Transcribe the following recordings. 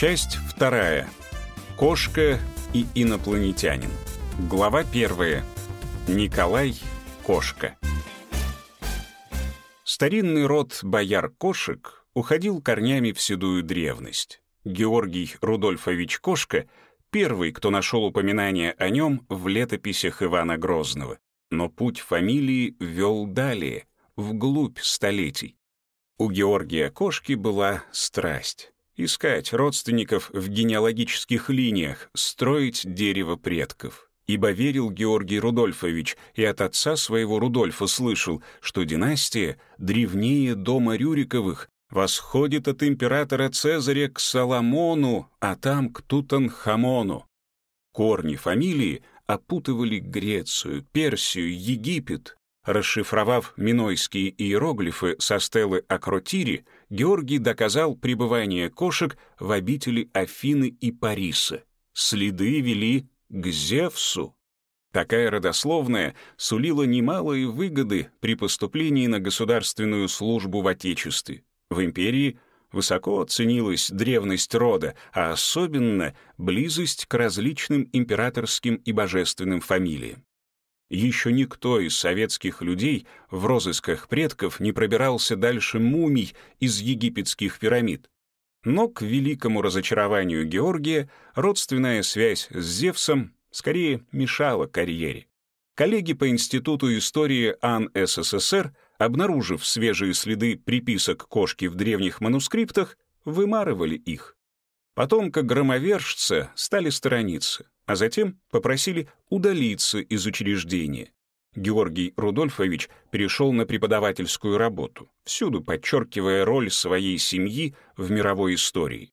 Часть вторая. Кошка и инопланетянин. Глава первая. Николай Кошка. Старинный род бояр-кошек уходил корнями в седую древность. Георгий Рудольфович Кошка — первый, кто нашел упоминание о нем в летописях Ивана Грозного. Но путь фамилии вел далее, вглубь столетий. У Георгия Кошки была страсть искать родственников в генеалогических линиях, строить дерево предков. Ибо верил Георгий Рудольфович и от отца своего Рудольфа слышал, что династия древнее дома Рюриковых, восходит от императора Цезаря к Соломону, а там к Тутанхамону. Корни фамилии опутывали Грецию, Персию, Египет, Расшифровав минойские иероглифы со стелы Акротири, Георгий доказал пребывание кошек в обители Афины и Париса. Следы вели к Зевсу. Такая родословная сулила немалые выгоды при поступлении на государственную службу в Отечестве. В империи высоко ценилась древность рода, а особенно близость к различным императорским и божественным фамилиям. Еще никто из советских людей в розысках предков не пробирался дальше мумий из египетских пирамид. Но к великому разочарованию Георгия родственная связь с Зевсом скорее мешала карьере. Коллеги по Институту истории АН СССР, обнаружив свежие следы приписок кошки в древних манускриптах, вымарывали их. Потом, как громовержца, стали сторониться а затем попросили удалиться из учреждения. Георгий Рудольфович перешел на преподавательскую работу, всюду подчеркивая роль своей семьи в мировой истории.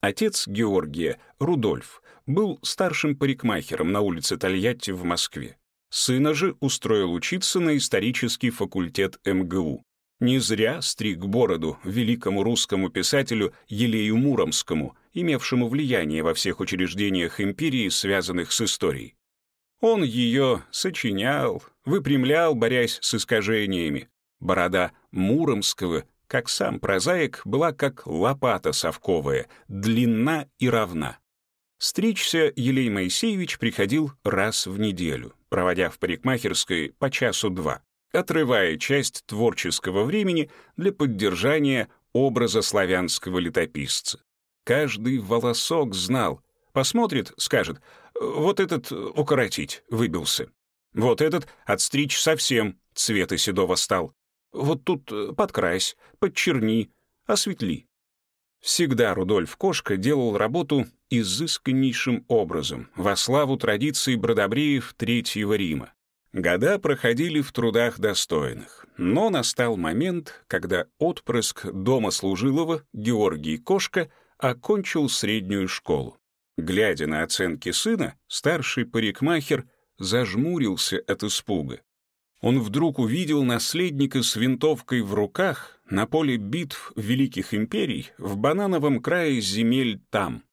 Отец Георгия, Рудольф, был старшим парикмахером на улице Тольятти в Москве. Сына же устроил учиться на исторический факультет МГУ. Не зря стриг бороду великому русскому писателю Елею Муромскому, имевшему влияние во всех учреждениях империи, связанных с историей. Он ее сочинял, выпрямлял, борясь с искажениями. Борода Муромского, как сам прозаик, была как лопата совковая, длинна и равна. Стричься Елей Моисеевич приходил раз в неделю, проводя в парикмахерской по часу-два, отрывая часть творческого времени для поддержания образа славянского летописца. Каждый волосок знал. Посмотрит, скажет, вот этот укоротить выбился. Вот этот отстричь совсем цвета седого стал. Вот тут подкрась, подчерни, осветли. Всегда Рудольф Кошка делал работу изысканнейшим образом, во славу традиций бродобреев Третьего Рима. Года проходили в трудах достойных, но настал момент, когда отпрыск дома служилого Георгий Кошка — окончил среднюю школу. Глядя на оценки сына, старший парикмахер зажмурился от испуга. Он вдруг увидел наследника с винтовкой в руках на поле битв великих империй в банановом крае земель там.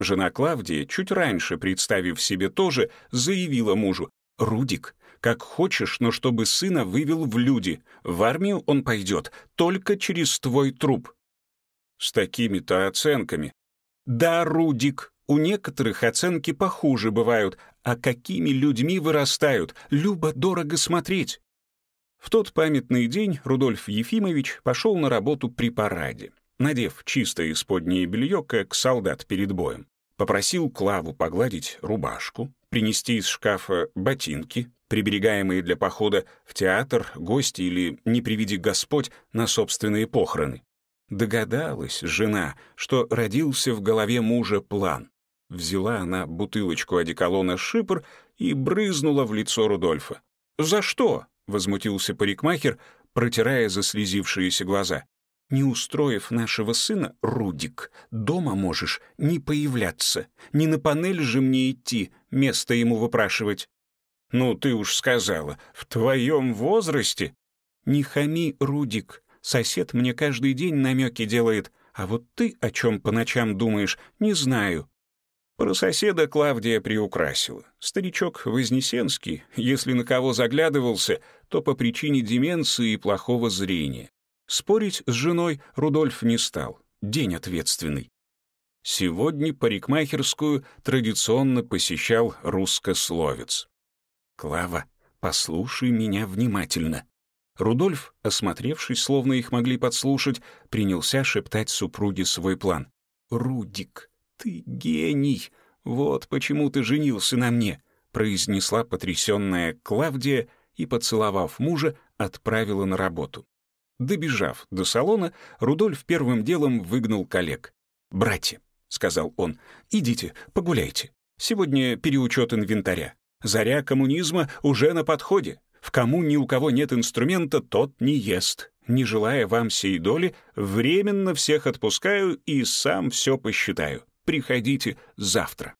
Жена Клавдия, чуть раньше представив себе тоже, заявила мужу, «Рудик, как хочешь, но чтобы сына вывел в люди. В армию он пойдет только через твой труп. С такими-то оценками. Да, Рудик, у некоторых оценки похуже бывают, а какими людьми вырастают, любо-дорого смотреть. В тот памятный день Рудольф Ефимович пошел на работу при параде, надев чистое исподнее белье, как солдат перед боем. Попросил Клаву погладить рубашку, принести из шкафа ботинки, приберегаемые для похода в театр, гости или, не приведи Господь, на собственные похороны. Догадалась жена, что родился в голове мужа план. Взяла она бутылочку одеколона «Шипр» и брызнула в лицо Рудольфа. «За что?» — возмутился парикмахер, протирая заслезившиеся глаза. «Не устроив нашего сына, Рудик, дома можешь не появляться. Не на панель же мне идти, место ему выпрашивать». «Ну, ты уж сказала, в твоем возрасте...» «Не хами, Рудик, Сосед мне каждый день намеки делает, а вот ты о чем по ночам думаешь, не знаю». Про соседа Клавдия приукрасила. Старичок Вознесенский, если на кого заглядывался, то по причине деменции и плохого зрения. Спорить с женой Рудольф не стал. День ответственный. Сегодня парикмахерскую традиционно посещал русскословец. «Клава, послушай меня внимательно». Рудольф, осмотревшись, словно их могли подслушать, принялся шептать супруге свой план. «Рудик, ты гений! Вот почему ты женился на мне!» произнесла потрясенная Клавдия и, поцеловав мужа, отправила на работу. Добежав до салона, Рудольф первым делом выгнал коллег. «Братья», — сказал он, — «идите, погуляйте. Сегодня переучет инвентаря. Заря коммунизма уже на подходе. В кому ни у кого нет инструмента, тот не ест. Не желая вам сей доли, временно всех отпускаю и сам все посчитаю. Приходите завтра».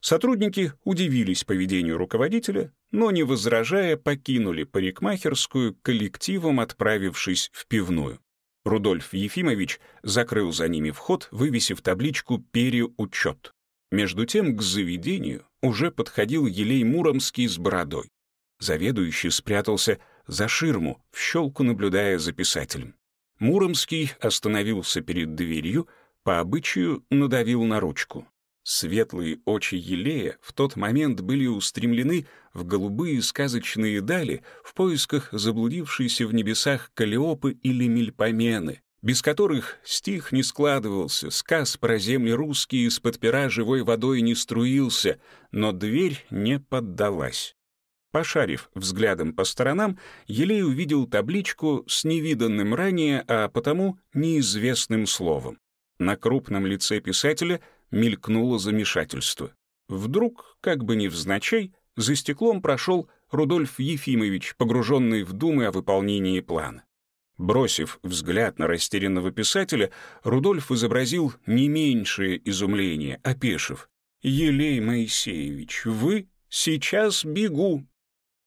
Сотрудники удивились поведению руководителя, но, не возражая, покинули парикмахерскую коллективом, отправившись в пивную. Рудольф Ефимович закрыл за ними вход, вывесив табличку «Переучет». Между тем к заведению уже подходил Елей Муромский с бородой. Заведующий спрятался за ширму, в щелку наблюдая за писателем. Муромский остановился перед дверью, по обычаю надавил на ручку. Светлые очи Елея в тот момент были устремлены в голубые сказочные дали в поисках заблудившейся в небесах Калиопы или Мельпомены, без которых стих не складывался, сказ про земли русские из-под пера живой водой не струился, но дверь не поддалась. Пошарив взглядом по сторонам, Елей увидел табличку с невиданным ранее, а потому неизвестным словом. На крупном лице писателя — мелькнуло замешательство. Вдруг, как бы невзначай, за стеклом прошел Рудольф Ефимович, погруженный в думы о выполнении плана. Бросив взгляд на растерянного писателя, Рудольф изобразил не меньшее изумление, опешив. «Елей Моисеевич, вы? Сейчас бегу!»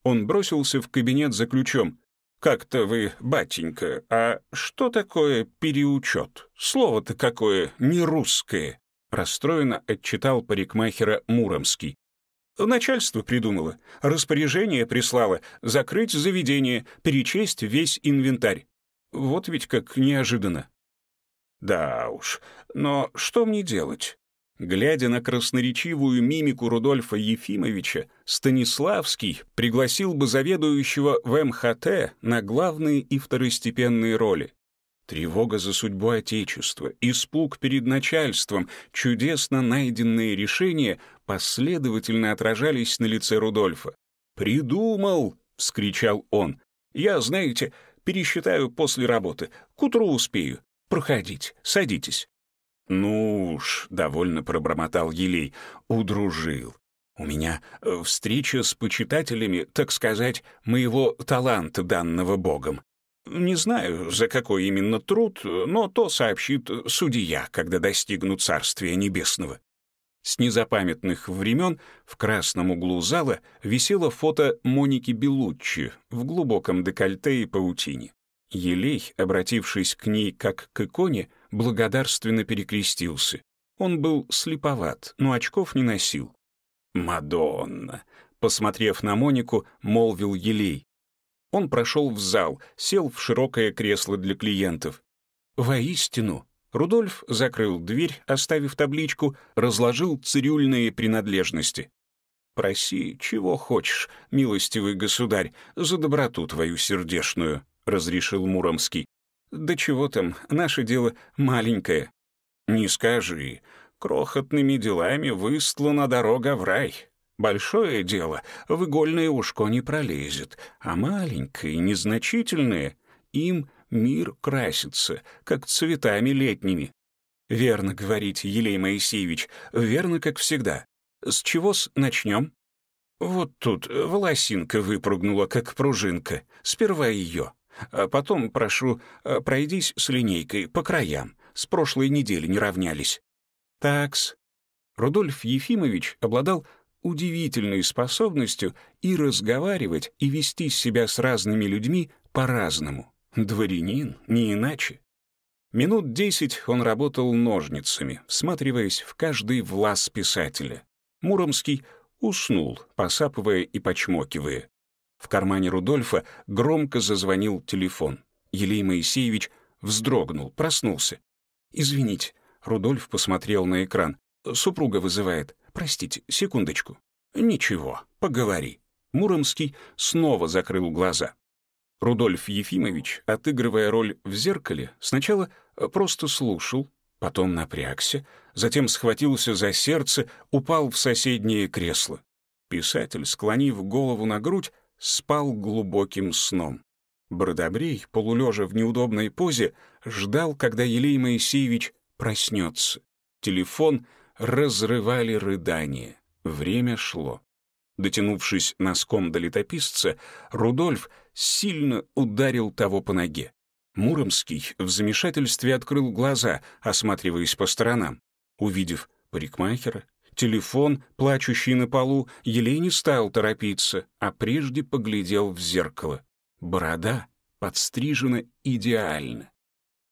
Он бросился в кабинет за ключом. «Как-то вы, батенька, а что такое переучет? Слово-то какое не русское!» Расстроенно отчитал парикмахера Муромский. Начальство придумало, распоряжение прислало закрыть заведение, перечесть весь инвентарь. Вот ведь как неожиданно. Да уж, но что мне делать? Глядя на красноречивую мимику Рудольфа Ефимовича, Станиславский пригласил бы заведующего в МХТ на главные и второстепенные роли. Тревога за судьбу Отечества, испуг перед начальством, чудесно найденные решения последовательно отражались на лице Рудольфа. «Придумал!» — вскричал он. «Я, знаете, пересчитаю после работы. К утру успею. Проходите, садитесь». «Ну уж», — довольно пробормотал Елей, — удружил. «У меня э, встреча с почитателями, так сказать, моего таланта, данного Богом. Не знаю, за какой именно труд, но то сообщит судья, когда достигнут Царствия Небесного. С незапамятных времен в красном углу зала висело фото Моники Белуччи в глубоком декольте и паутине. Елей, обратившись к ней как к иконе, благодарственно перекрестился. Он был слеповат, но очков не носил. «Мадонна!» Посмотрев на Монику, молвил Елей. Он прошел в зал, сел в широкое кресло для клиентов. Воистину, Рудольф закрыл дверь, оставив табличку, разложил цирюльные принадлежности. «Проси, чего хочешь, милостивый государь, за доброту твою сердешную», — разрешил Муромский. «Да чего там, наше дело маленькое». «Не скажи, крохотными делами выстлана дорога в рай. Большое дело в игольное ушко не пролезет, а маленькое, незначительное, им мир красится, как цветами летними. Верно говорите, Елей Моисеевич, верно, как всегда. С чего-с начнем? Вот тут волосинка выпрыгнула, как пружинка. Сперва ее. А потом, прошу, пройдись с линейкой по краям. С прошлой недели не равнялись. Такс. Рудольф Ефимович обладал удивительной способностью и разговаривать, и вести себя с разными людьми по-разному. Дворянин, не иначе. Минут десять он работал ножницами, всматриваясь в каждый влас писателя. Муромский уснул, посапывая и почмокивая. В кармане Рудольфа громко зазвонил телефон. Елей Моисеевич вздрогнул, проснулся. «Извините, Рудольф посмотрел на экран. «Супруга вызывает. Простите, секундочку». «Ничего, поговори». Муромский снова закрыл глаза. Рудольф Ефимович, отыгрывая роль в зеркале, сначала просто слушал, потом напрягся, затем схватился за сердце, упал в соседнее кресло. Писатель, склонив голову на грудь, спал глубоким сном. Бродобрей, полулежа в неудобной позе, ждал, когда Елей Моисеевич проснется. Телефон разрывали рыдания. Время шло. Дотянувшись носком до летописца, Рудольф сильно ударил того по ноге. Муромский в замешательстве открыл глаза, осматриваясь по сторонам. Увидев парикмахера, телефон, плачущий на полу, Елей не стал торопиться, а прежде поглядел в зеркало. Борода подстрижена идеально.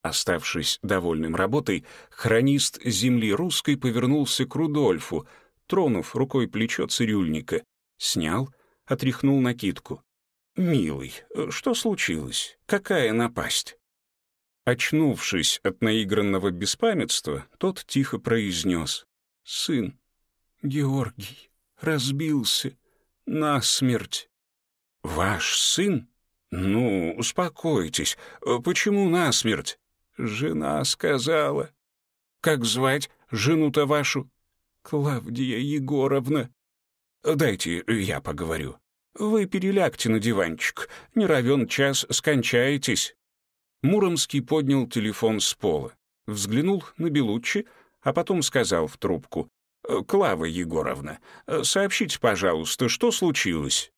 Оставшись довольным работой, хронист земли русской повернулся к Рудольфу, тронув рукой плечо цирюльника, снял, отряхнул накидку. «Милый, что случилось? Какая напасть?» Очнувшись от наигранного беспамятства, тот тихо произнес. «Сын, Георгий, разбился насмерть». «Ваш сын? Ну, успокойтесь. Почему насмерть?» «Жена сказала». «Как звать жену-то вашу?» «Клавдия Егоровна». «Дайте я поговорю». «Вы перелягте на диванчик. Не равен час скончаетесь». Муромский поднял телефон с пола, взглянул на Белуччи, а потом сказал в трубку. «Клава Егоровна, сообщите, пожалуйста, что случилось?»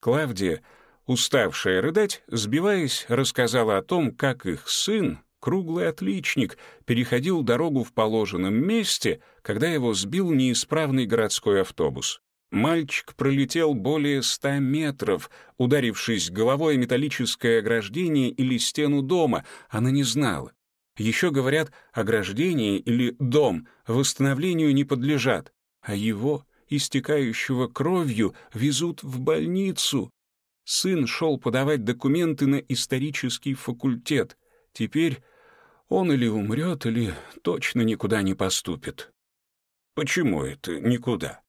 Клавдия, уставшая рыдать, сбиваясь, рассказала о том, как их сын, круглый отличник, переходил дорогу в положенном месте, когда его сбил неисправный городской автобус. Мальчик пролетел более ста метров, ударившись головой о металлическое ограждение или стену дома. Она не знала. Еще говорят, ограждение или дом восстановлению не подлежат, а его, истекающего кровью, везут в больницу. Сын шел подавать документы на исторический факультет. Теперь он или умрет, или точно никуда не поступит. Почему это никуда?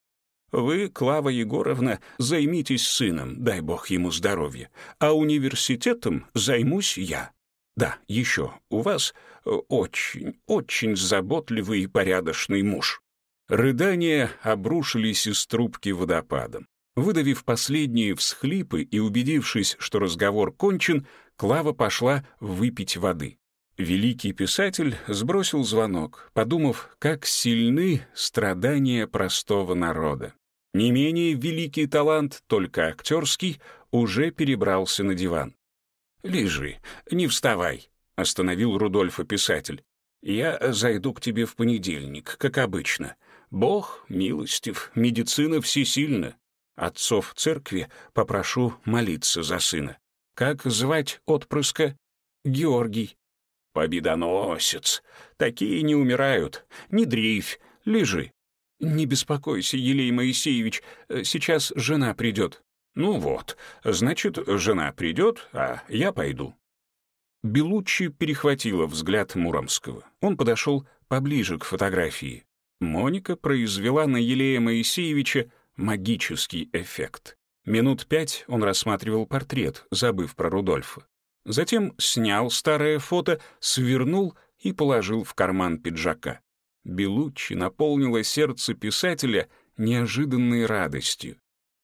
Вы, Клава Егоровна, займитесь сыном, дай бог ему здоровья, а университетом займусь я. Да, еще, у вас очень, очень заботливый и порядочный муж». Рыдания обрушились из трубки водопадом. Выдавив последние всхлипы и убедившись, что разговор кончен, Клава пошла выпить воды. Великий писатель сбросил звонок, подумав, как сильны страдания простого народа. Не менее великий талант, только актерский, уже перебрался на диван. «Лежи, не вставай», — остановил Рудольфа писатель. «Я зайду к тебе в понедельник, как обычно. Бог милостив, медицина всесильна. Отцов церкви попрошу молиться за сына. Как звать отпрыска? Георгий. Победоносец. Такие не умирают. Не дрейфь, лежи. «Не беспокойся, Елей Моисеевич, э, сейчас жена придет». «Ну вот, значит, жена придет, а я пойду». Белуччи перехватила взгляд Муромского. Он подошел поближе к фотографии. Моника произвела на Елея Моисеевича магический эффект. Минут пять он рассматривал портрет, забыв про Рудольфа. Затем снял старое фото, свернул и положил в карман пиджака. Белуччи наполнило сердце писателя неожиданной радостью.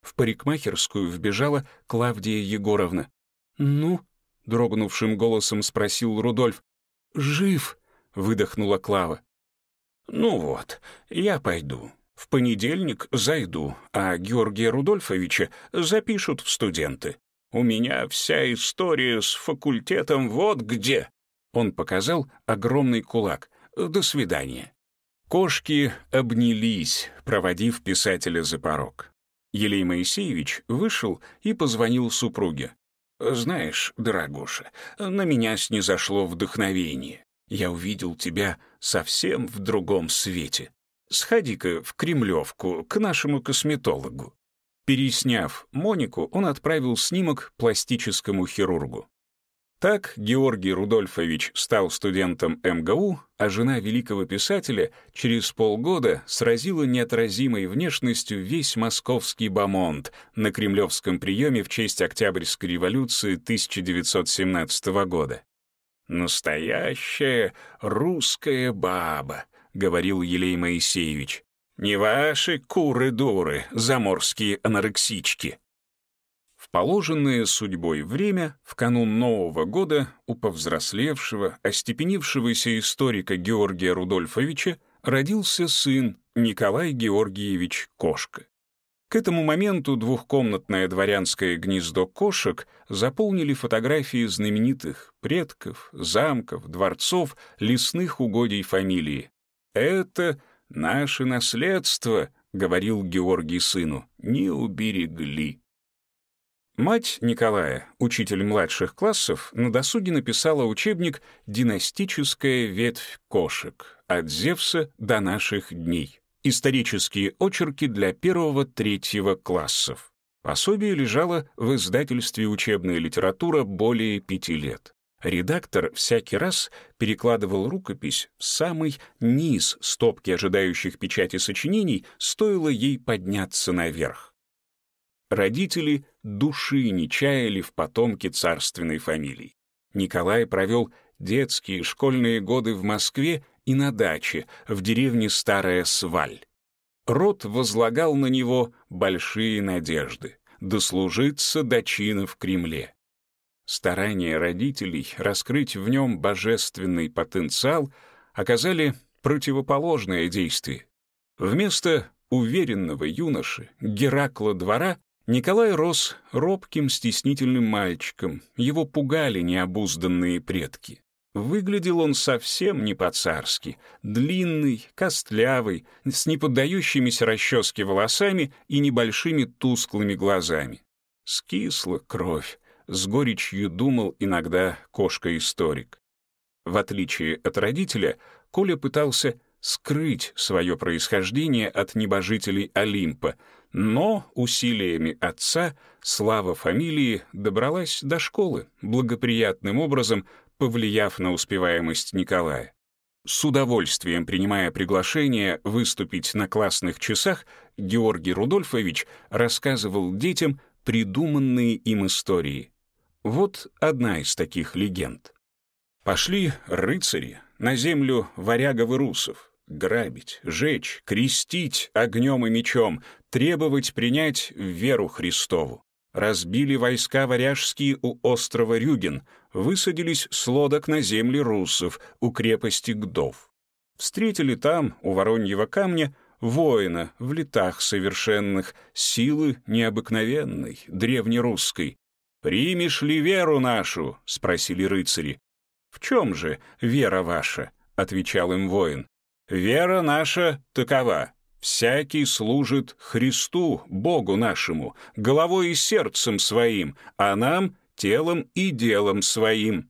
В парикмахерскую вбежала Клавдия Егоровна. «Ну?» — дрогнувшим голосом спросил Рудольф. «Жив!» — выдохнула Клава. «Ну вот, я пойду. В понедельник зайду, а Георгия Рудольфовича запишут в студенты. У меня вся история с факультетом вот где!» Он показал огромный кулак. «До свидания». Кошки обнялись, проводив писателя за порог. Елей Моисеевич вышел и позвонил супруге. «Знаешь, дорогуша, на меня снизошло вдохновение. Я увидел тебя совсем в другом свете. Сходи-ка в Кремлевку к нашему косметологу». Пересняв Монику, он отправил снимок пластическому хирургу. Так Георгий Рудольфович стал студентом МГУ, а жена великого писателя через полгода сразила неотразимой внешностью весь московский бомонд на кремлевском приеме в честь Октябрьской революции 1917 года. «Настоящая русская баба», — говорил Елей Моисеевич. «Не ваши куры-дуры, заморские анорексички». Положенное судьбой время, в канун Нового года, у повзрослевшего, остепенившегося историка Георгия Рудольфовича родился сын Николай Георгиевич Кошка. К этому моменту двухкомнатное дворянское гнездо кошек заполнили фотографии знаменитых предков, замков, дворцов, лесных угодий фамилии. «Это наше наследство», — говорил Георгий сыну, — «не уберегли». Мать Николая, учитель младших классов, на досуге написала учебник «Династическая ветвь кошек. От Зевса до наших дней. Исторические очерки для первого-третьего классов». Пособие лежало в издательстве «Учебная литература» более пяти лет. Редактор всякий раз перекладывал рукопись в самый низ стопки ожидающих печати сочинений, стоило ей подняться наверх. Родители души не чаяли в потомке царственной фамилии. Николай провел детские школьные годы в Москве и на даче в деревне Старая Сваль. Род возлагал на него большие надежды — дослужиться до чина в Кремле. Старания родителей раскрыть в нем божественный потенциал оказали противоположное действие. Вместо уверенного юноши Геракла двора Николай рос робким, стеснительным мальчиком. Его пугали необузданные предки. Выглядел он совсем не по-царски. Длинный, костлявый, с неподдающимися расческе волосами и небольшими тусклыми глазами. Скисла кровь. С горечью думал иногда кошка-историк. В отличие от родителя, Коля пытался скрыть свое происхождение от небожителей Олимпа — но усилиями отца слава фамилии добралась до школы, благоприятным образом повлияв на успеваемость Николая. С удовольствием принимая приглашение выступить на классных часах, Георгий Рудольфович рассказывал детям придуманные им истории. Вот одна из таких легенд. Пошли рыцари на землю варягов и русов, грабить, жечь, крестить огнем и мечом, требовать принять веру Христову. Разбили войска варяжские у острова Рюген, высадились с лодок на земли руссов у крепости Гдов. Встретили там, у Вороньего камня, воина в летах совершенных, силы необыкновенной, древнерусской. «Примешь ли веру нашу?» — спросили рыцари. «В чем же вера ваша?» — отвечал им воин. Вера наша такова. Всякий служит Христу, Богу нашему, головой и сердцем своим, а нам — телом и делом своим».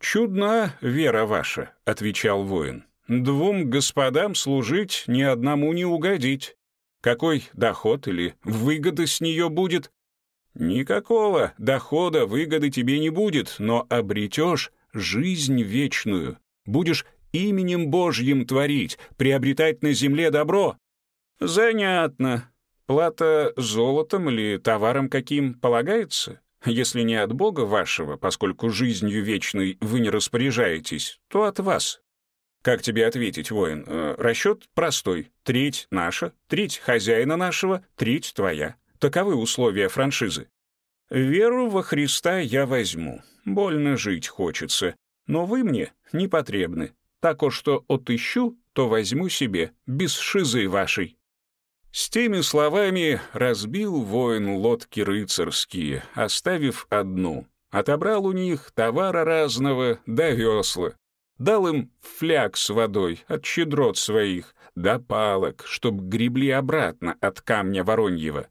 «Чудна вера ваша», — отвечал воин. «Двум господам служить ни одному не угодить. Какой доход или выгода с нее будет?» «Никакого дохода, выгоды тебе не будет, но обретешь жизнь вечную. Будешь именем Божьим творить, приобретать на земле добро? Занятно. Плата золотом или товаром каким полагается? Если не от Бога вашего, поскольку жизнью вечной вы не распоряжаетесь, то от вас. Как тебе ответить, воин? Э, расчет простой. Треть наша, треть хозяина нашего, треть твоя. Таковы условия франшизы. Веру во Христа я возьму. Больно жить хочется. Но вы мне не потребны. Тако что отыщу, то возьму себе, без шизы вашей». С теми словами разбил воин лодки рыцарские, оставив одну. Отобрал у них товара разного до весла. Дал им фляг с водой от щедрот своих, да палок, чтоб гребли обратно от камня Вороньего.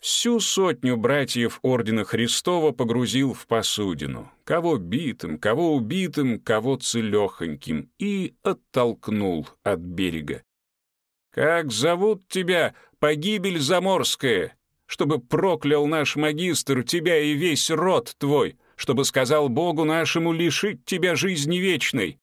Всю сотню братьев Ордена Христова погрузил в посудину, кого битым, кого убитым, кого целехоньким, и оттолкнул от берега. «Как зовут тебя, погибель заморская? Чтобы проклял наш магистр тебя и весь род твой, чтобы сказал Богу нашему лишить тебя жизни вечной.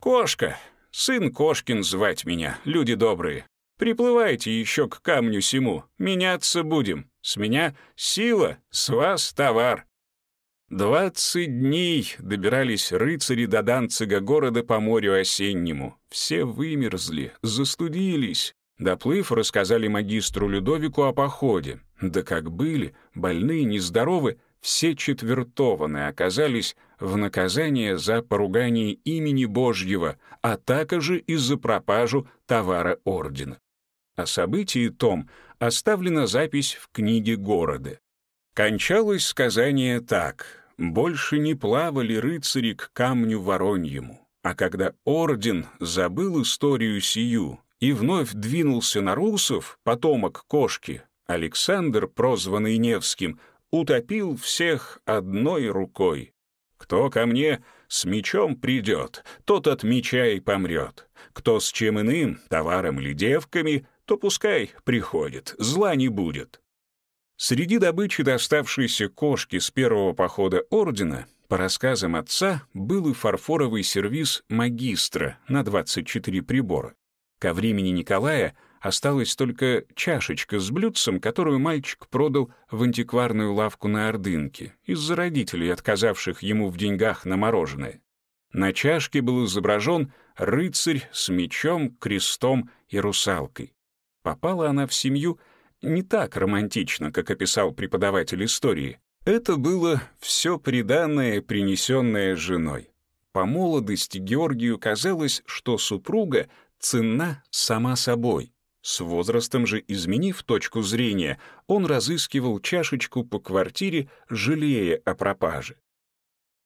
Кошка, сын Кошкин звать меня, люди добрые. Приплывайте еще к камню сему, меняться будем. С меня сила, с вас товар. Двадцать дней добирались рыцари до Данцига города по морю осеннему. Все вымерзли, застудились. Доплыв, рассказали магистру Людовику о походе. Да как были, больные, нездоровы, все четвертованы оказались в наказание за поругание имени Божьего, а также из-за пропажу товара ордена. О событии том оставлена запись в книге города. Кончалось сказание так. Больше не плавали рыцари к камню Вороньему. А когда орден забыл историю сию и вновь двинулся на русов, потомок кошки, Александр, прозванный Невским, утопил всех одной рукой. Кто ко мне с мечом придет, тот от меча и помрет. Кто с чем иным, товаром или девками, то пускай приходит, зла не будет. Среди добычи доставшейся кошки с первого похода ордена, по рассказам отца, был и фарфоровый сервиз магистра на 24 прибора. Ко времени Николая осталась только чашечка с блюдцем, которую мальчик продал в антикварную лавку на Ордынке из-за родителей, отказавших ему в деньгах на мороженое. На чашке был изображен рыцарь с мечом, крестом и русалкой. Попала она в семью не так романтично, как описал преподаватель истории. Это было все приданное, принесенное женой. По молодости Георгию казалось, что супруга ценна сама собой. С возрастом же, изменив точку зрения, он разыскивал чашечку по квартире, жалея о пропаже.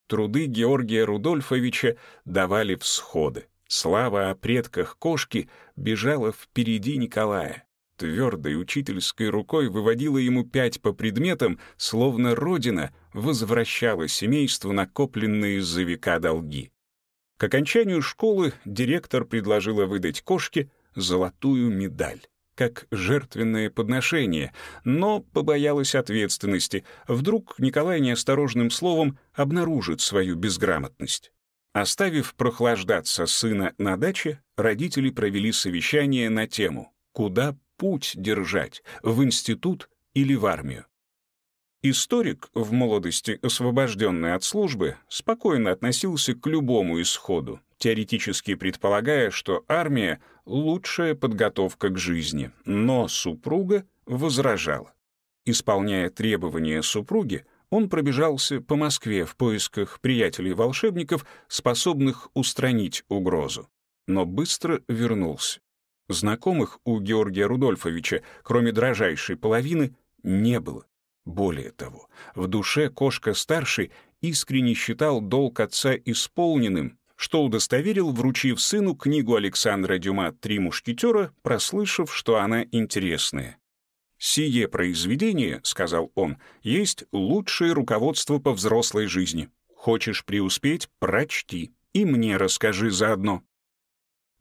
Труды Георгия Рудольфовича давали всходы. Слава о предках кошки бежала впереди Николая твердой учительской рукой выводила ему пять по предметам, словно родина возвращала семейству накопленные из-за века долги. К окончанию школы директор предложила выдать кошке золотую медаль как жертвенное подношение, но побоялась ответственности. Вдруг Николай неосторожным словом обнаружит свою безграмотность. Оставив прохлаждаться сына на даче, родители провели совещание на тему «Куда путь держать, в институт или в армию. Историк, в молодости освобожденный от службы, спокойно относился к любому исходу, теоретически предполагая, что армия — лучшая подготовка к жизни, но супруга возражала. Исполняя требования супруги, он пробежался по Москве в поисках приятелей-волшебников, способных устранить угрозу, но быстро вернулся. Знакомых у Георгия Рудольфовича, кроме дрожайшей половины, не было. Более того, в душе кошка-старший искренне считал долг отца исполненным, что удостоверил, вручив сыну книгу Александра Дюма «Три мушкетера», прослышав, что она интересная. «Сие произведение, — сказал он, — есть лучшее руководство по взрослой жизни. Хочешь преуспеть — прочти, и мне расскажи заодно».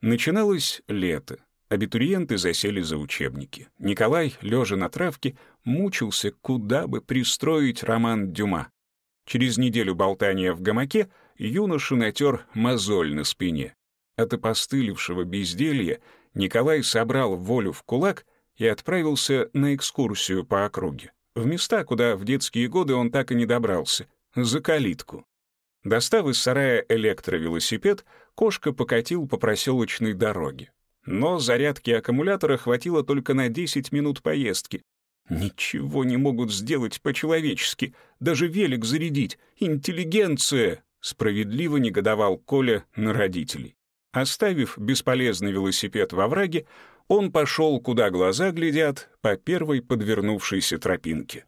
Начиналось лето. Абитуриенты засели за учебники. Николай, лежа на травке, мучился, куда бы пристроить роман Дюма. Через неделю болтания в гамаке юноша натер мозоль на спине. От опостылевшего безделья Николай собрал волю в кулак и отправился на экскурсию по округе, в места, куда в детские годы он так и не добрался, за калитку. Достав из сарая электровелосипед, кошка покатил по проселочной дороге. Но зарядки аккумулятора хватило только на 10 минут поездки. Ничего не могут сделать по-человечески, даже велик зарядить. Интеллигенция! Справедливо негодовал Коля на родителей. Оставив бесполезный велосипед во враге, он пошел, куда глаза глядят, по первой подвернувшейся тропинке.